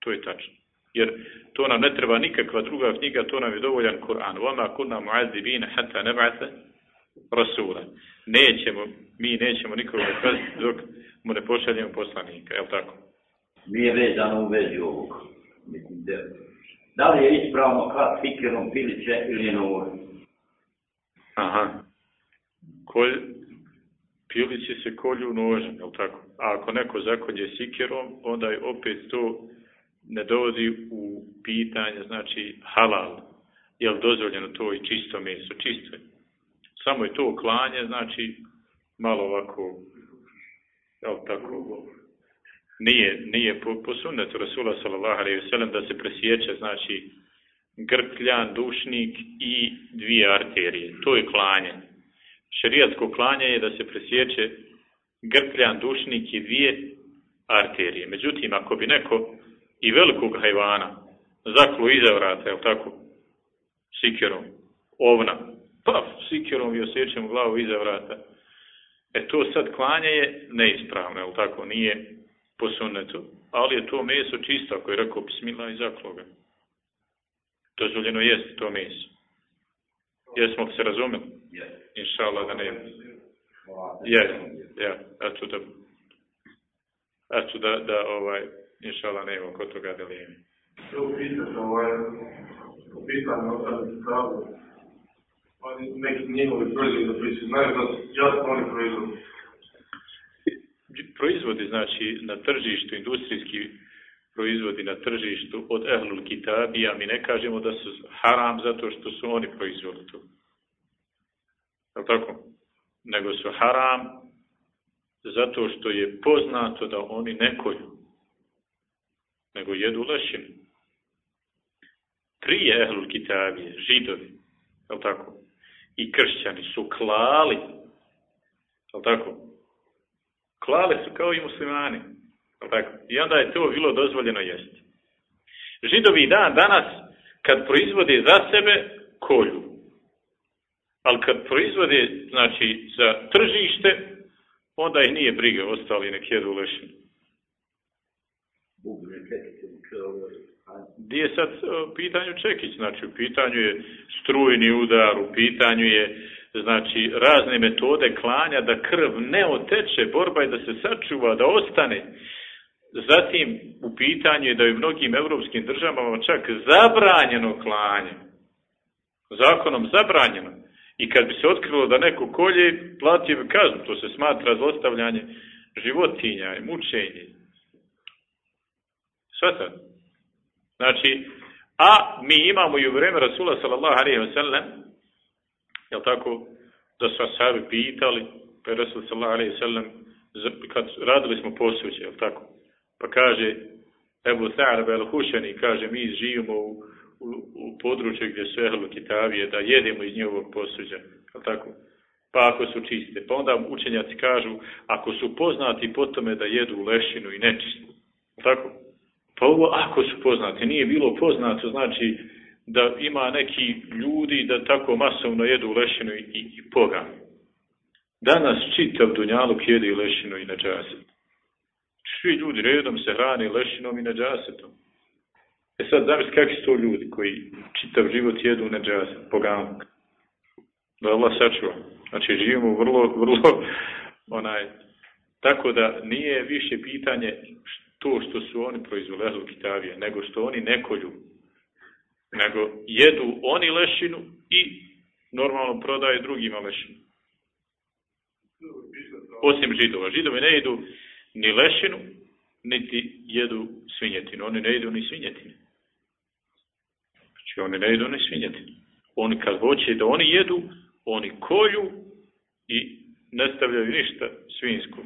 to je tačno. Jer to nam ne treba nikakva druga knjiga, to nam je dovoljan Kur'an. Vama kunna mu'adzibina hatta neba'ate rasula. Nećemo, mi nećemo nikoga kazniti dok mu ne pošaljemo poslanika, je tako?
Nije vezano u vezi ovog. Da, da li je ispravno kad fikirom piliće ili novo?
Aha. Kolj, pilići se kolju nožem, je tako? A ako neko zakolje sikirom, onda je opet to ne dovodi u pitanje, znači halal. Je li dozvoljeno to i čisto meso? Čisto je. Samo je to klanje, znači malo ovako, je li tako, nije, nije po, po sunnetu Rasula sellem da se presjeće, znači grkljan, dušnik i dvije arterije. To je klanje. Šerijatsko klanje je da se presjeće grkljan, dušnik i dvije arterije. Međutim, ako bi neko i velikog hajvana zaklo iza vrata, je tako, sikerom, ovna, pa sikerom i osjećamo glavu iza vrata, e to sad klanje je neispravno, je tako, nije po sunnetu, ali je to meso čisto, ako je rekao bismillah i zaklo ga. Dozvoljeno jest to meso. Jesmo li se razumeli? Inša Allah da ne je. Ja, eto da eto da, da ovaj, inša Allah ne kod toga dileme.
Što pitati, ovaj, po pitanju o stavu, oni neki njegovi proizvodi koji se znaju da jasno oni proizvodi.
Proizvodi, znači, na tržištu, industrijski proizvodi na tržištu od ehlul kitabija, mi ne kažemo da su haram zato što su oni proizvodi to. Je tako? Nego su haram zato što je poznato da oni ne kolju, nego jedu lešinu. Prije ehlul kitabije, židovi, je tako? I kršćani su klali, je tako? Klale su kao i muslimani? I onda je to bilo dozvoljeno jesti. Židovi dan danas, kad proizvode za sebe, kolju. Ali kad proizvode, znači, za tržište, onda ih nije briga, ostali nek jedu lešinu. Gdje je sad u pitanju čekić? Znači, u pitanju je strujni udar, u pitanju je znači razne metode klanja da krv ne oteče, borba je da se sačuva, da ostane. Zatim, u pitanju je da je u mnogim evropskim državama čak zabranjeno klanje. Zakonom zabranjeno. I kad bi se otkrilo da neko kolje, platio bi kaznu. To se smatra zlostavljanje životinja i mučenje. Svatate? Znači, a mi imamo i u vreme Rasula sallallahu alaihi wa sallam, jel tako, da su asabi pitali, pa je Rasul sallallahu alaihi sallam, kad radili smo posuđe, jel tako, pa kaže, Ebu Sa'arab el-Hušani, kaže, mi živimo u, u, u području gdje su ehlu kitabije, da jedemo iz njihovog posuđa, jel tako, pa ako su čiste. Pa onda učenjaci kažu, ako su poznati po tome da jedu lešinu i nečistu. Tako? Pa ovo ako su poznati, nije bilo poznato, znači da ima neki ljudi da tako masovno jedu lešinu i, i, i pogan. Danas čitav dunjaluk jede lešinu i neđaset. Svi ljudi redom se hrane lešinom i neđasetom. E sad, znaš kakvi su to ljudi koji čitav život jedu neđaset, poganuk. Da Allah sačuva. Znači, živimo vrlo, vrlo, onaj, tako da nije više pitanje to što su oni proizveli Kitavije, nego što oni nekolju nego jedu oni lešinu i normalno prodaje drugima lešinu. Osim židova. Židovi ne jedu ni lešinu, niti jedu svinjetinu. Oni ne jedu ni svinjetinu. Znači oni ne jedu ni svinjetinu. Oni kad hoće da oni jedu, oni koju i ne stavljaju ništa svinsku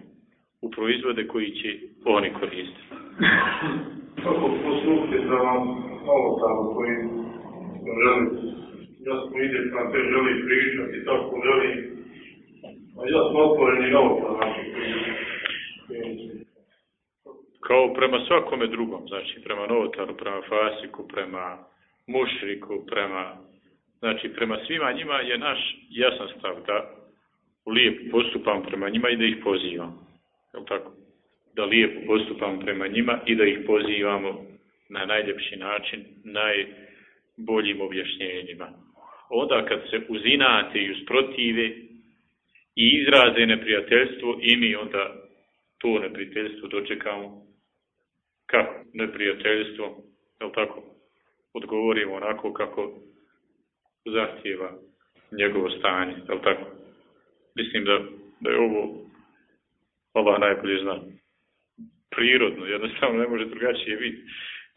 u proizvode koji će oni koristiti.
Kako postupiti da vam ovo tamo koji želi, ja sam ide na te želi pričati, tako želi, a ja sam otvoren i ovo znači,
Kao prema svakome drugom, znači prema novotaru, prema fasiku, prema mušriku, prema, znači prema svima njima je naš jasan stav da lijepo postupam prema njima i da ih pozivam. Je tako? Da lijepo postupam prema njima i da ih pozivamo na najljepši način, najboljim objašnjenjima. Onda kad se uzinate i usprotive i izraze neprijateljstvo i mi onda to neprijateljstvo dočekamo kako neprijateljstvo, je tako? Odgovorimo onako kako zahtjeva njegovo stanje, je tako? Mislim da, da je ovo Allah najbolje zna. Prirodno, jednostavno ne može drugačije biti.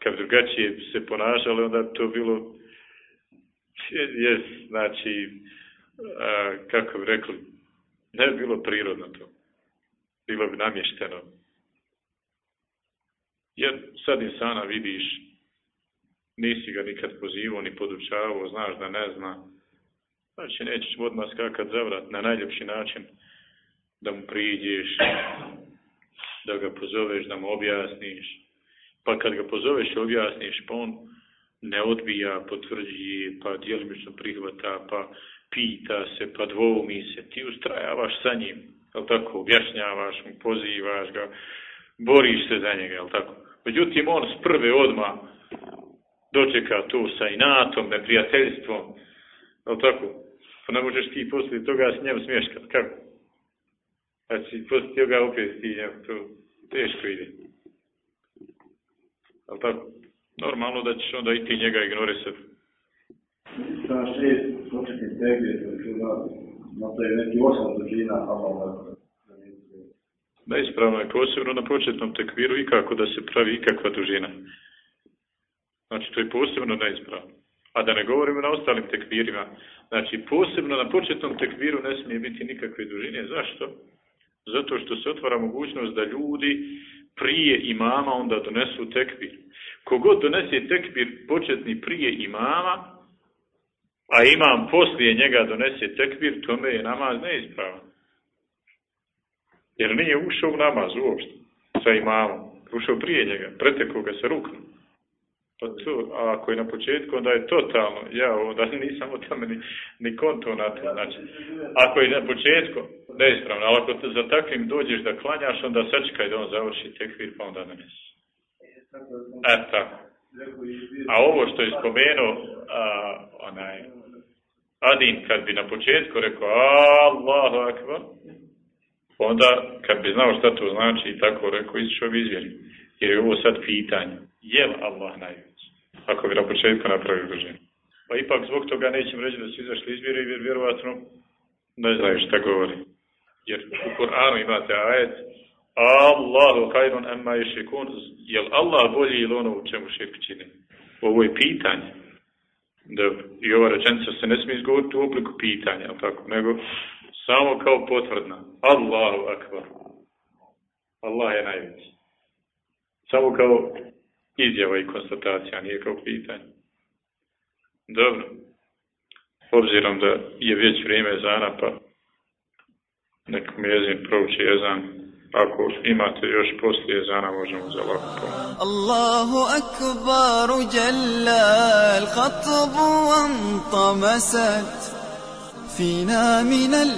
Kad drugačije se ponašali, onda to bilo je, znači, a, kako bi rekli, ne bi bilo prirodno to. Bilo bi namješteno. Jer sad insana vidiš, nisi ga nikad pozivao ni podučavao, znaš da ne zna. Znači, nećeš odmah skakat zavrat na najljepši način da mu priđeš, da ga pozoveš, da mu objasniš. Pa kad ga pozoveš i objasniš, pa on ne odbija, potvrđuje, pa djelimično prihvata, pa pita se, pa dvoumi se. Ti ustrajavaš sa njim, jel tako, objašnjavaš mu, pozivaš ga, boriš se za njega, jel tako. Međutim, on s prve odma dočeka tu sa inatom, neprijateljstvom, jel tako? Pa ne možeš ti poslije toga s njim smješkat, kako? Znači, poslije toga opet stignjam, to teško ide. Ali tako? Normalno da ćeš onda i ti njega ignorisati.
Sa šest početni tebi, na to je neki osam dužina, Allah
Neispravno je posebno na početnom tekviru i kako da se pravi ikakva dužina. Znači, to je posebno neispravno. A da ne govorimo na ostalim tekvirima. Znači, posebno na početnom tekviru ne smije biti nikakve dužine. Zašto? Zato što se otvara mogućnost da ljudi prije imama onda donesu tekbir. Kogod donese tekbir početni prije imama, a imam poslije njega donese tekbir, tome je namaz neispravan. Jer nije ušao u namaz uopšte sa imamom. Ušao prije njega, pretekao ga sa rukom. Pa to, a ako je na početku, onda je totalno, ja onda nisam o tome ni, ni konto na to. Znači, ako je na početku, neispravno, ali ako za takvim dođeš da klanjaš, onda sačekaj da on završi tekvir, pa onda donesi. E, tako. A ovo što je spomenuo, a, onaj, Adin, kad bi na početku rekao Allahu akbar, onda kad bi znao šta to znači i tako rekao, izišao bi izvjeri. Jer je ovo sad pitanje. Je li Allah najveći? Ako bi na početku napravio družinu. Pa ipak zbog toga nećem reći da su izašli izvjeri, jer vjerovatno ne znaju šta govori. Jer u Koranu imate ajet Allahu hajrun emma išikun jel Allah bolji ili ono u čemu širk čini? Ovo je pitanje. Da, I ova rečenica se ne smije izgovoriti u obliku pitanja, tako, nego samo kao potvrdna. Allahu akbar. Allah je najveći. Samo kao izjava i konstatacija, nije kao pitanje. Dobro. Obzirom da je već vrijeme zana, pa nek mjezin prouči jezan. Ako imate još poslije zana, možemo za lako
Allahu akbar, jalla, al-khatbu, antamasat, fina min al